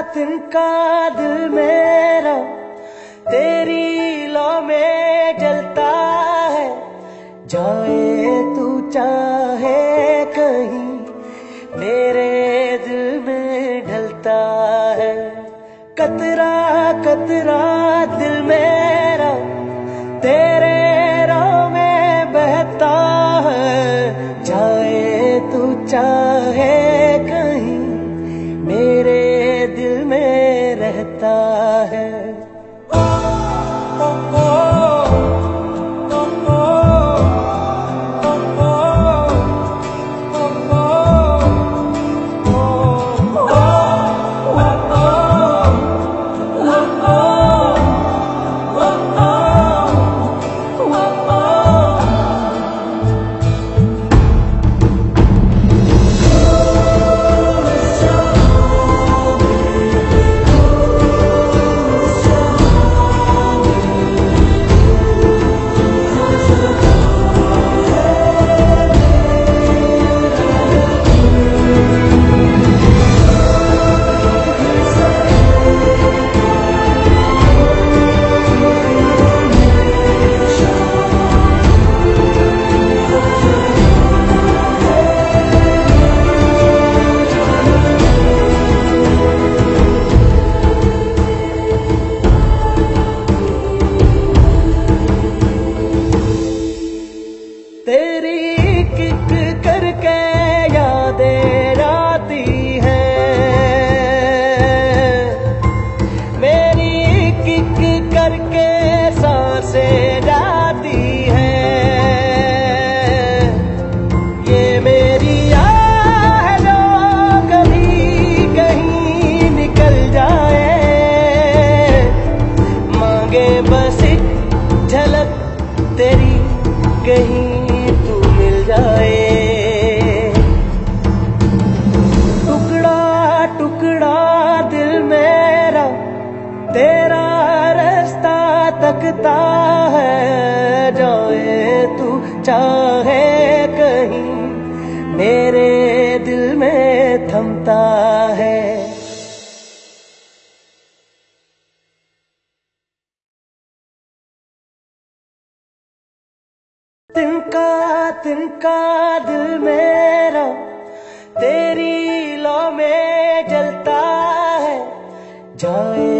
तिनका दिल मेरा, तेरी लो में जलता है। जाए तू चाहे कहीं, मेरे दिल में ढलता है। कतरा कतरा दिल मेरा, तेरे रो में बहता है। जाए तू चाहे रहता है। मांगे बस झलक तेरी कहीं तू मिल जाए। टुकड़ा टुकड़ा दिल मेरा, तेरा रास्ता तकता है। जाए तू चाहे कहीं, मेरे दिल में थमता है। तिनका तिनका दिल मेरा तेरी लो में जलता है। जाए